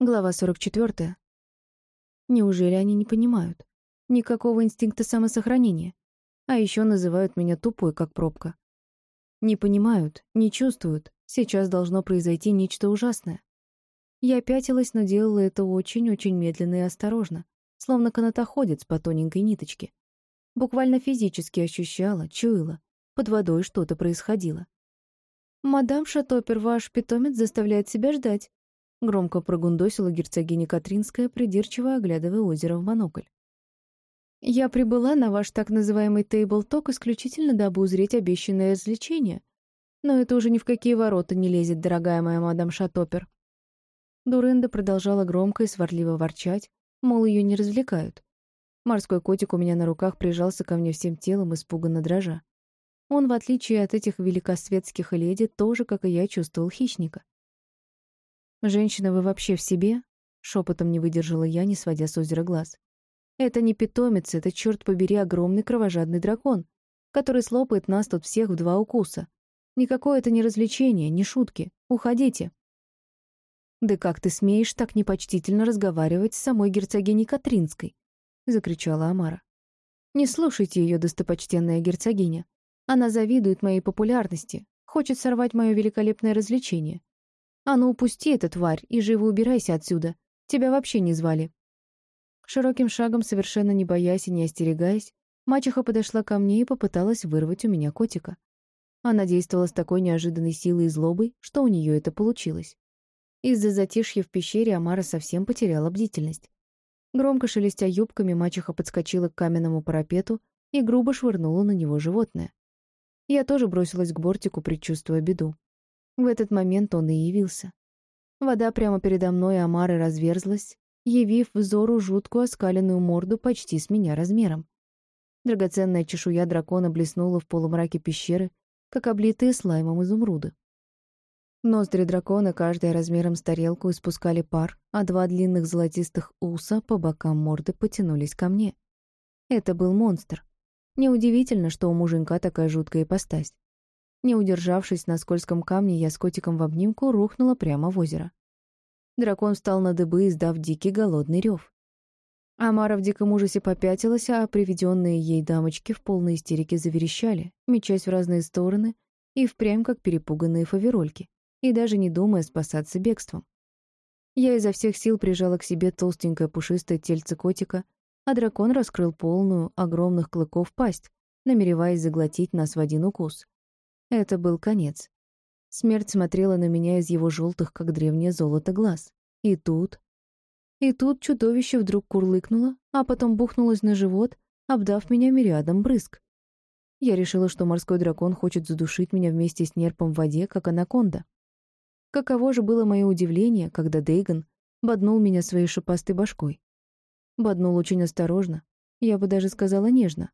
Глава 44. Неужели они не понимают? Никакого инстинкта самосохранения. А еще называют меня тупой, как пробка. Не понимают, не чувствуют. Сейчас должно произойти нечто ужасное. Я пятилась, но делала это очень-очень медленно и осторожно, словно канатоходец по тоненькой ниточке. Буквально физически ощущала, чуяла. Под водой что-то происходило. «Мадам Шатопер, ваш питомец заставляет себя ждать», Громко прогундосила герцогиня Катринская, придирчиво оглядывая озеро в монокль. «Я прибыла на ваш так называемый тейбл-ток исключительно дабы узреть обещанное развлечение. Но это уже ни в какие ворота не лезет, дорогая моя мадам Шатопер». Дурында продолжала громко и сварливо ворчать, мол, ее не развлекают. Морской котик у меня на руках прижался ко мне всем телом, испуганно дрожа. Он, в отличие от этих великосветских леди, тоже, как и я, чувствовал хищника. «Женщина, вы вообще в себе?» — шепотом не выдержала я, не сводя с озера глаз. «Это не питомец, это, черт побери, огромный кровожадный дракон, который слопает нас тут всех в два укуса. Никакое это не развлечение, не шутки. Уходите». «Да как ты смеешь так непочтительно разговаривать с самой герцогиней Катринской?» — закричала Амара. «Не слушайте ее, достопочтенная герцогиня. Она завидует моей популярности, хочет сорвать мое великолепное развлечение. А ну, упусти эту тварь и живо убирайся отсюда. Тебя вообще не звали. Широким шагом, совершенно не боясь и не остерегаясь, мачеха подошла ко мне и попыталась вырвать у меня котика. Она действовала с такой неожиданной силой и злобой, что у нее это получилось. Из-за затишья в пещере Амара совсем потеряла бдительность. Громко шелестя юбками, мачеха подскочила к каменному парапету и грубо швырнула на него животное. Я тоже бросилась к бортику, предчувствуя беду. В этот момент он и явился. Вода прямо передо мной Амары разверзлась, явив взору жуткую оскаленную морду почти с меня размером. Драгоценная чешуя дракона блеснула в полумраке пещеры, как облитые слаймом изумруды. Ноздри дракона, каждая размером с тарелку, испускали пар, а два длинных золотистых уса по бокам морды потянулись ко мне. Это был монстр. Неудивительно, что у муженька такая жуткая ипостась. Не удержавшись на скользком камне, я с котиком в обнимку рухнула прямо в озеро. Дракон встал на дыбы, издав дикий голодный рев. Амара в диком ужасе попятилась, а приведенные ей дамочки в полной истерике заверещали, мечась в разные стороны и впрямь как перепуганные фаверольки, и даже не думая спасаться бегством. Я изо всех сил прижала к себе толстенькое пушистое тельце котика, а дракон раскрыл полную, огромных клыков пасть, намереваясь заглотить нас в один укус. Это был конец. Смерть смотрела на меня из его желтых, как древнее золото, глаз. И тут... И тут чудовище вдруг курлыкнуло, а потом бухнулось на живот, обдав меня мириадом брызг. Я решила, что морской дракон хочет задушить меня вместе с нерпом в воде, как анаконда. Каково же было мое удивление, когда Дейган боднул меня своей шипастой башкой. Боднул очень осторожно, я бы даже сказала нежно.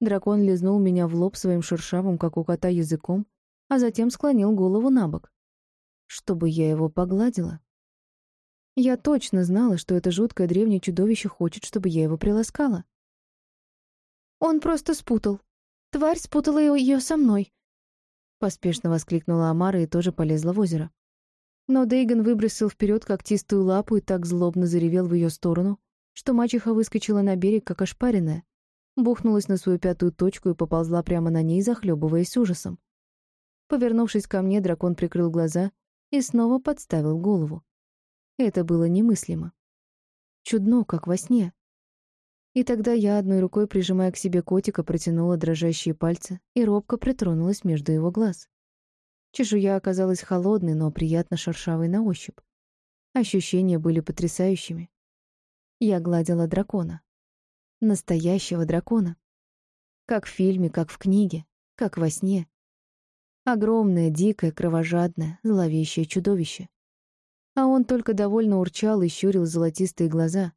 Дракон лизнул меня в лоб своим шершавым, как у кота, языком, а затем склонил голову на бок. Чтобы я его погладила. Я точно знала, что это жуткое древнее чудовище хочет, чтобы я его приласкала. «Он просто спутал. Тварь спутала ее со мной», — поспешно воскликнула Амара и тоже полезла в озеро. Но Дейган выбросил вперед когтистую лапу и так злобно заревел в ее сторону, что мачеха выскочила на берег, как ошпаренная, бухнулась на свою пятую точку и поползла прямо на ней, захлебываясь ужасом. Повернувшись ко мне, дракон прикрыл глаза и снова подставил голову. Это было немыслимо. Чудно, как во сне. И тогда я, одной рукой прижимая к себе котика, протянула дрожащие пальцы и робко притронулась между его глаз. Чешуя оказалась холодной, но приятно шершавой на ощупь. Ощущения были потрясающими. Я гладила дракона. Настоящего дракона. Как в фильме, как в книге, как во сне. Огромное, дикое, кровожадное, зловещее чудовище. А он только довольно урчал и щурил золотистые глаза.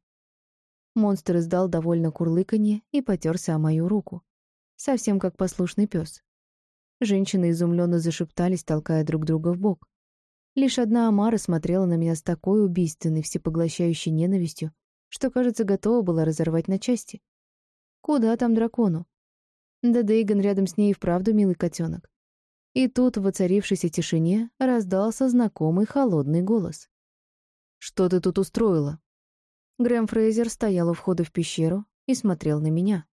Монстр издал довольно курлыканье и потерся о мою руку. Совсем как послушный пес. Женщины изумленно зашептались, толкая друг друга в бок. Лишь одна Амара смотрела на меня с такой убийственной, всепоглощающей ненавистью, что, кажется, готова была разорвать на части. Куда там дракону? Да Дейган рядом с ней и вправду милый котенок. И тут, в воцарившейся тишине, раздался знакомый холодный голос. Что ты тут устроила?» Грэм Фрейзер стоял у входа в пещеру и смотрел на меня.